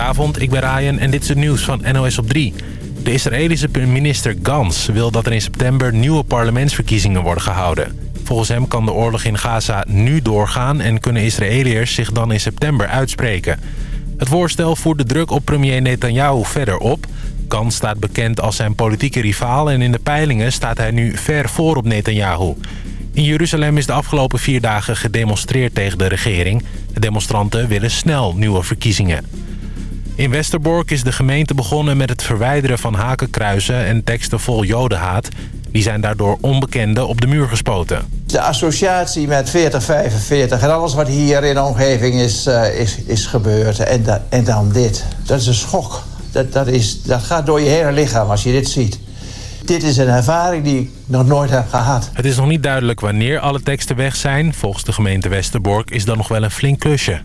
Goedenavond, ik ben Ryan en dit is het nieuws van NOS op 3. De Israëlische minister Gans wil dat er in september nieuwe parlementsverkiezingen worden gehouden. Volgens hem kan de oorlog in Gaza nu doorgaan en kunnen Israëliërs zich dan in september uitspreken. Het voorstel voert de druk op premier Netanyahu verder op. Gans staat bekend als zijn politieke rivaal en in de peilingen staat hij nu ver voor op Netanyahu. In Jeruzalem is de afgelopen vier dagen gedemonstreerd tegen de regering. De demonstranten willen snel nieuwe verkiezingen. In Westerbork is de gemeente begonnen met het verwijderen van hakenkruizen en teksten vol jodenhaat. Die zijn daardoor onbekenden op de muur gespoten. De associatie met 4045 en alles wat hier in de omgeving is, uh, is, is gebeurd. En, da en dan dit. Dat is een schok. Dat, dat, is, dat gaat door je hele lichaam als je dit ziet. Dit is een ervaring die ik nog nooit heb gehad. Het is nog niet duidelijk wanneer alle teksten weg zijn. Volgens de gemeente Westerbork is dat nog wel een flink klusje.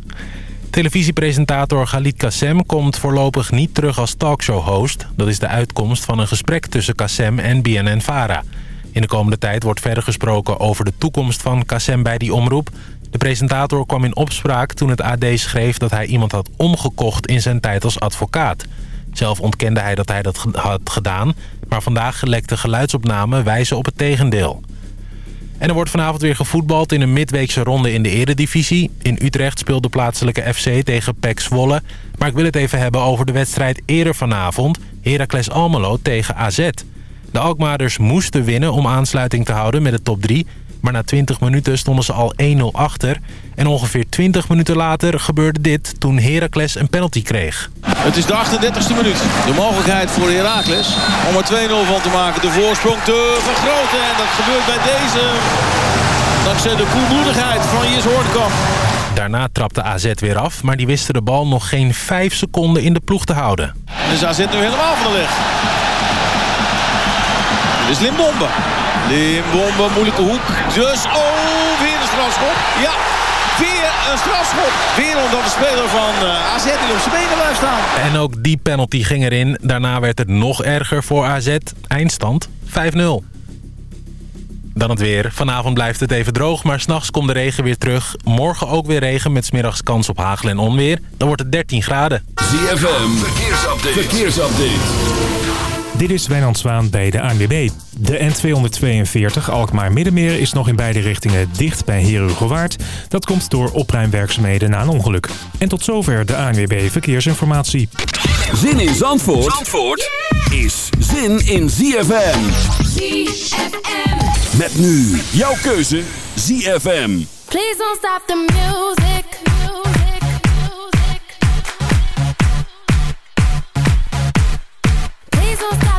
Televisiepresentator Galit Kassem komt voorlopig niet terug als talkshow-host. Dat is de uitkomst van een gesprek tussen Kassem en BNN-Vara. In de komende tijd wordt verder gesproken over de toekomst van Kassem bij die omroep. De presentator kwam in opspraak toen het AD schreef dat hij iemand had omgekocht in zijn tijd als advocaat. Zelf ontkende hij dat hij dat had gedaan, maar vandaag gelekte geluidsopnamen wijzen op het tegendeel. En er wordt vanavond weer gevoetbald in een midweekse ronde in de eredivisie. In Utrecht speelt de plaatselijke FC tegen PEC Zwolle. Maar ik wil het even hebben over de wedstrijd eerder vanavond. Heracles Almelo tegen AZ. De Alkmaarders moesten winnen om aansluiting te houden met de top 3... Maar na 20 minuten stonden ze al 1-0 achter. En ongeveer 20 minuten later gebeurde dit toen Heracles een penalty kreeg. Het is de 38e minuut. De mogelijkheid voor Heracles om er 2-0 van te maken. De voorsprong te vergroten. En dat gebeurt bij deze dankzij de koelbloedigheid van Jis Hoornkamp. Daarna trapte AZ weer af, maar die wisten de bal nog geen 5 seconden in de ploeg te houden. Dus AZ nu helemaal van de leg. Dit is Limbombe. Limbombe, moeilijke hoek. Dus, oh, weer een strafschop. Ja, weer een strafschop. Weer omdat de speler van uh, AZ die op zijn benen blijft staan. En ook die penalty ging erin. Daarna werd het nog erger voor AZ. Eindstand 5-0. Dan het weer. Vanavond blijft het even droog, maar s'nachts komt de regen weer terug. Morgen ook weer regen met smiddags kans op hagel en onweer. Dan wordt het 13 graden. ZFM, verkeersupdate. verkeersupdate. Dit is Wijnand Zwaan bij de ANWB. De N242 Alkmaar-Middenmeer is nog in beide richtingen dicht bij Herugewaard. Dat komt door opruimwerkzaamheden na een ongeluk. En tot zover de ANWB Verkeersinformatie. Zin in Zandvoort, Zandvoort is zin in ZFM. ZFM. Met nu jouw keuze ZFM. Please don't stop the music. Bezos.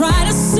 try to see.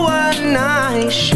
night.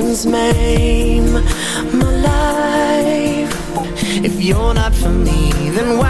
friends maim my life. If you're not for me, then why?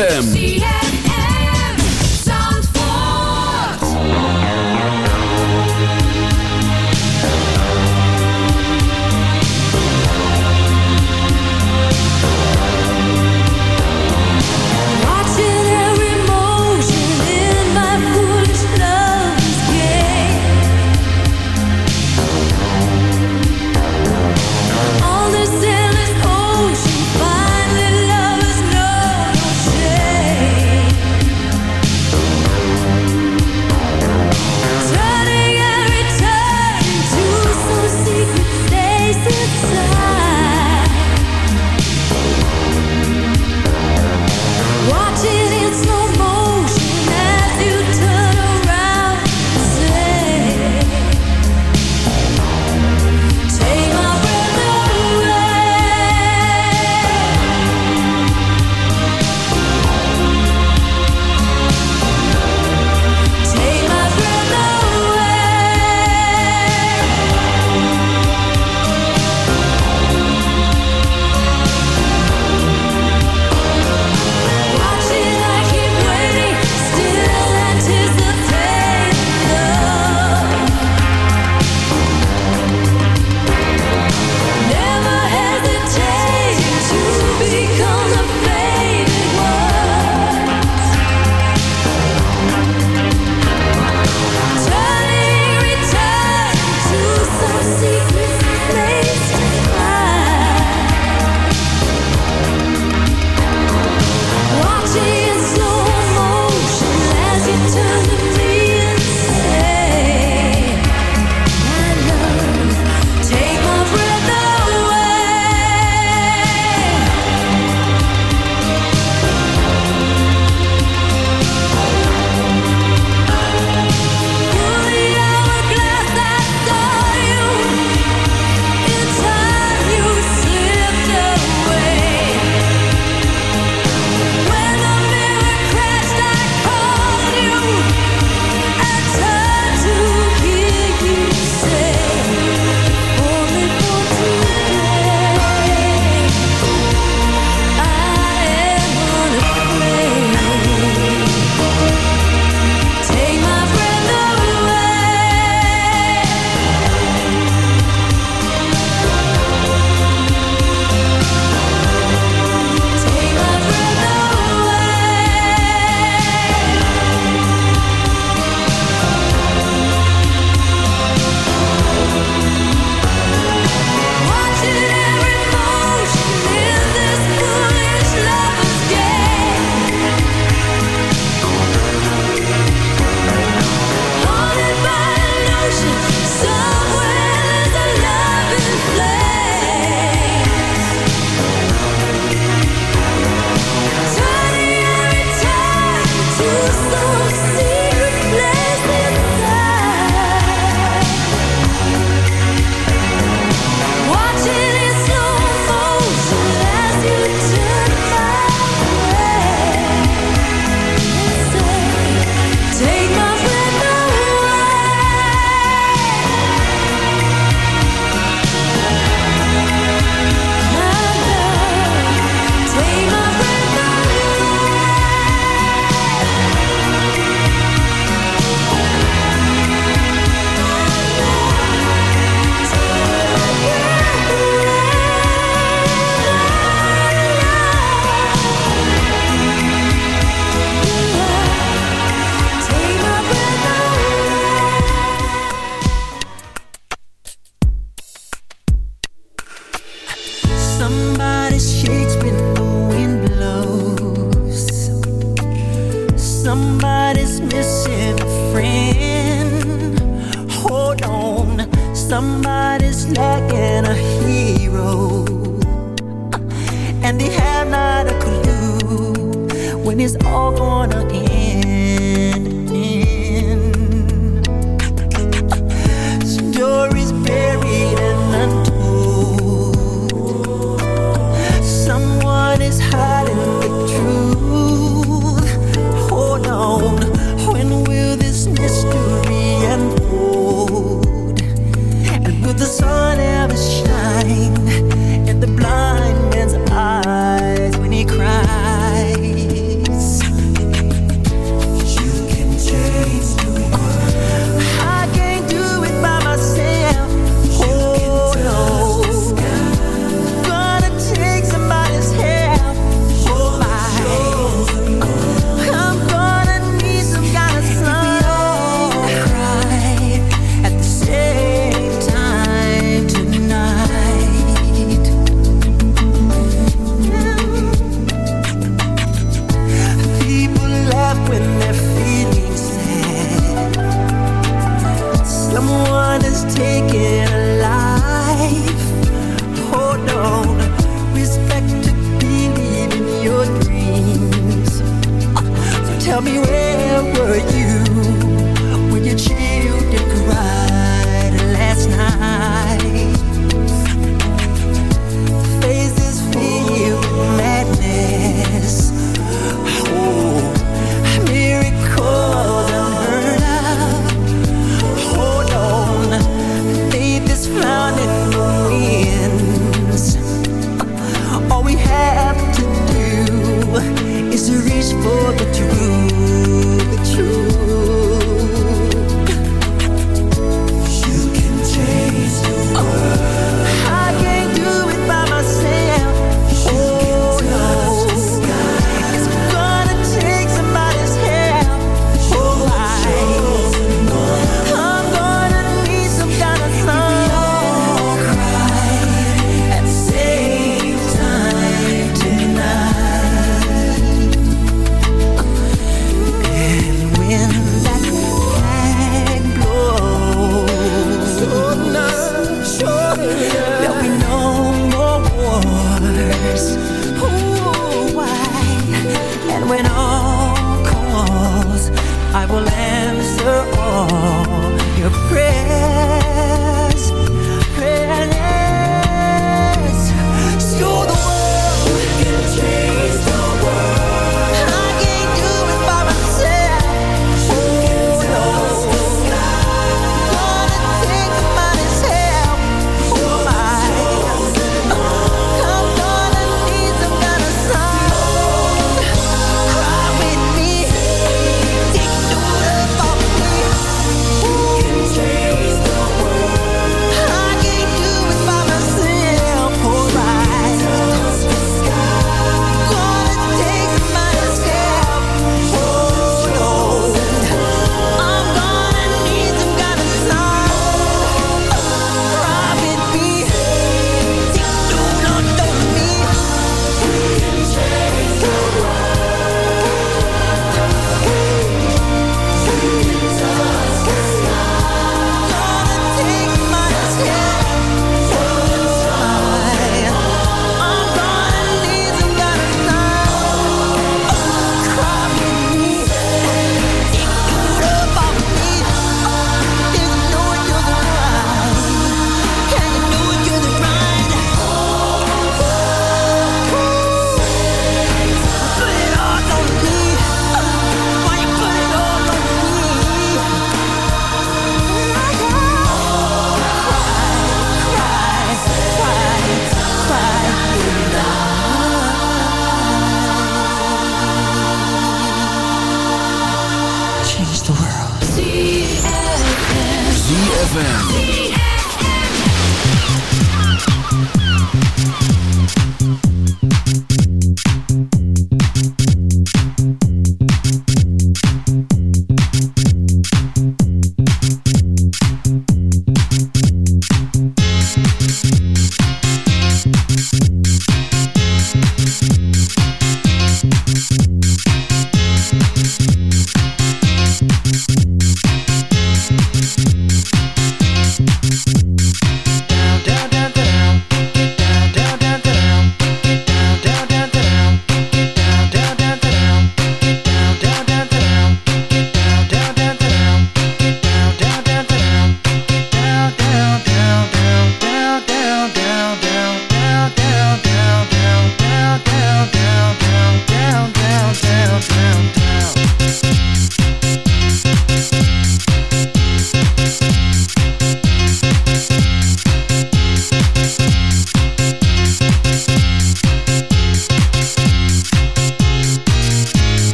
Them. Somebody shakes when the wind blows. Somebody's missing a friend. Hold on, somebody's lacking a hero. And they have not a clue when it's all gonna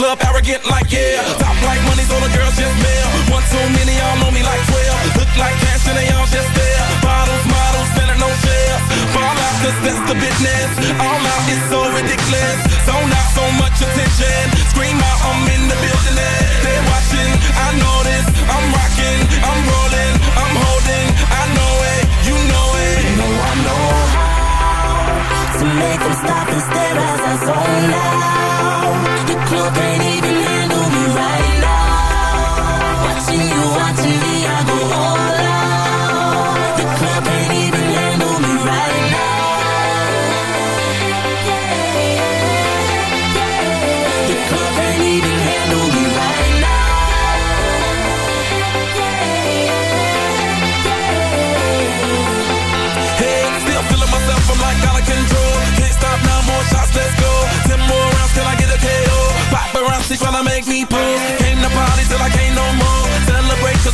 club arrogant like yeah. Top like money's all the girls just male. One too many, y'all know me like 12. Look like cash and they all just there. Bottles, models, selling no shares. Fall out cause that's the business. All out is so ridiculous. So not so much attention. Scream out, I'm in the building. They're watching, I know this. I'm rocking, I'm rolling, I'm holding. I know it, you know it. You know I know how to make them stop and stare as I zone out.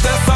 that's